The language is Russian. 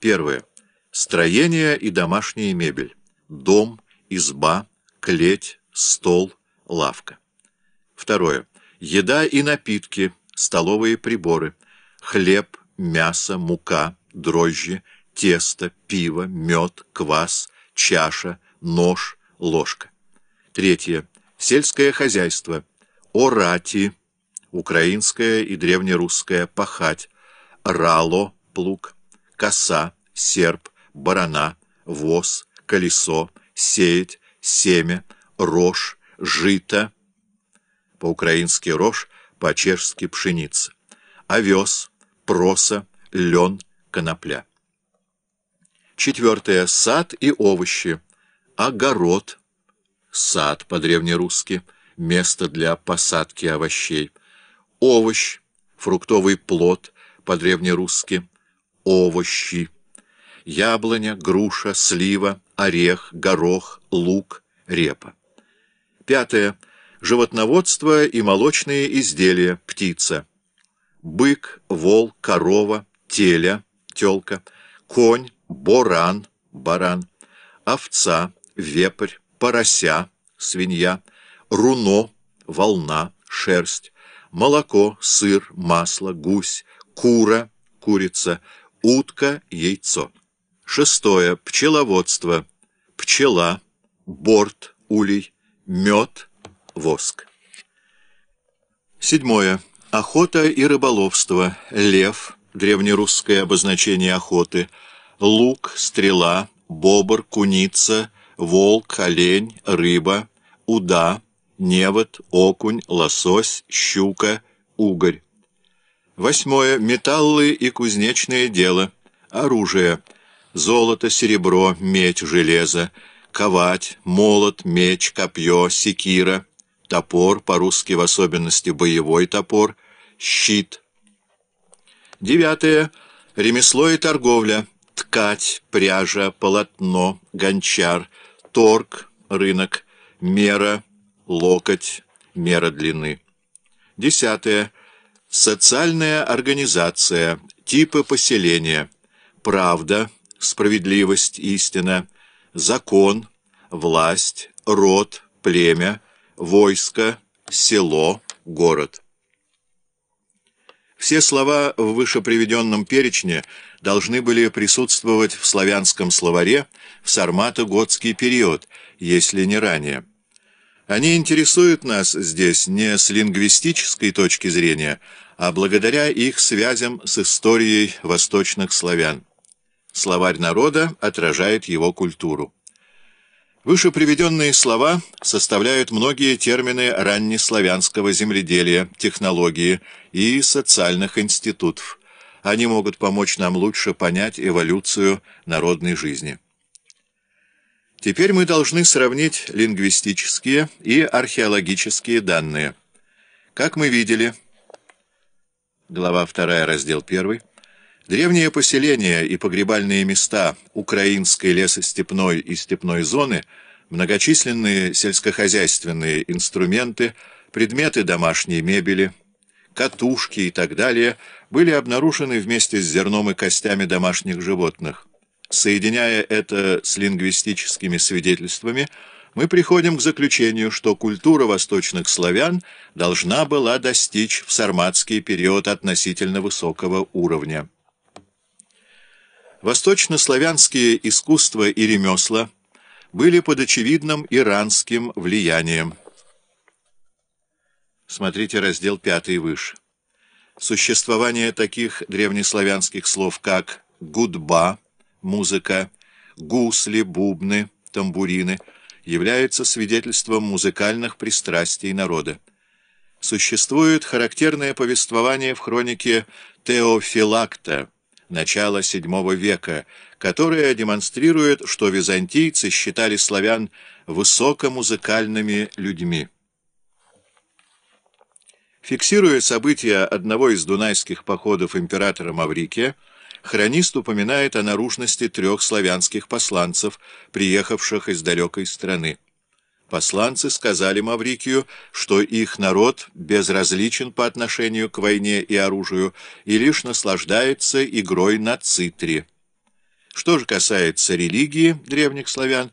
Первое. Строение и домашняя мебель. Дом, изба, клеть, стол, лавка. Второе. Еда и напитки, столовые приборы, хлеб, мясо, мука, дрожжи, тесто, пиво, мед, квас, чаша, нож, ложка. Третье. Сельское хозяйство. Орати, украинское и древнерусское пахать, рало, плуг, коса, серп, барана, воз, колесо, сеять, семя, рожь, жито, по-украински рожь, по-чешски пшеница, овес, проса, лен, конопля. Четвертое. Сад и овощи. Огород. Сад по-древнерусски. Место для посадки овощей. Овощ. Фруктовый плод по-древнерусски. Овощи. Яблоня, груша, слива, орех, горох, лук, репа. Пятое. Животноводство и молочные изделия, птица. Бык, вол, корова, теля, телка, конь, боран, баран, овца, вепрь, порося, свинья, руно, волна, шерсть, молоко, сыр, масло, гусь, кура, курица, утка, яйцо. Шестое. Пчеловодство. Пчела, борт, улей, мед, воск. Седьмое. Охота и рыболовство. Лев, древнерусское обозначение охоты, лук, стрела, бобр, куница, волк, олень, рыба, уда, невод, окунь, лосось, щука, угорь. Восьмое. Металлы и кузнечное дело. Оружие. Золото, серебро, медь, железо, ковать, молот, меч, копье, секира, топор, по-русски в особенности боевой топор, щит. Девятое. Ремесло и торговля ткать, пряжа, полотно, гончар, торг, рынок, мера, локоть, мера длины. Десятое. Социальная организация, типы поселения, правда, справедливость, истина, закон, власть, род, племя, войско, село, город. Все слова в вышеприведенном перечне должны были присутствовать в славянском словаре в сармато-готский период, если не ранее. Они интересуют нас здесь не с лингвистической точки зрения, а благодаря их связям с историей восточных славян. Словарь народа отражает его культуру. Выше приведенные слова составляют многие термины раннеславянского земледелия, технологии и социальных институтов. Они могут помочь нам лучше понять эволюцию народной жизни. Теперь мы должны сравнить лингвистические и археологические данные. Как мы видели, глава 2, раздел 1, Древние поселения и погребальные места украинской лесостепной и степной зоны, многочисленные сельскохозяйственные инструменты, предметы домашней мебели, катушки и так далее были обнаружены вместе с зерном и костями домашних животных. Соединяя это с лингвистическими свидетельствами, мы приходим к заключению, что культура восточных славян должна была достичь в сарматский период относительно высокого уровня. Восточнославянские искусства и ремесла были под очевидным иранским влиянием. Смотрите раздел 5 выше. Существование таких древнеславянских слов, как «гудба» — музыка, «гусли», «бубны», «тамбурины» является свидетельством музыкальных пристрастий народа. Существует характерное повествование в хронике Теофилакта, начала VII века, которая демонстрирует, что византийцы считали славян высокомузыкальными людьми. Фиксируя события одного из дунайских походов императора Маврикия, хронист упоминает о наружности трех славянских посланцев, приехавших из далекой страны. Посланцы сказали Маврикию, что их народ безразличен по отношению к войне и оружию и лишь наслаждается игрой на цитре. Что же касается религии древних славян,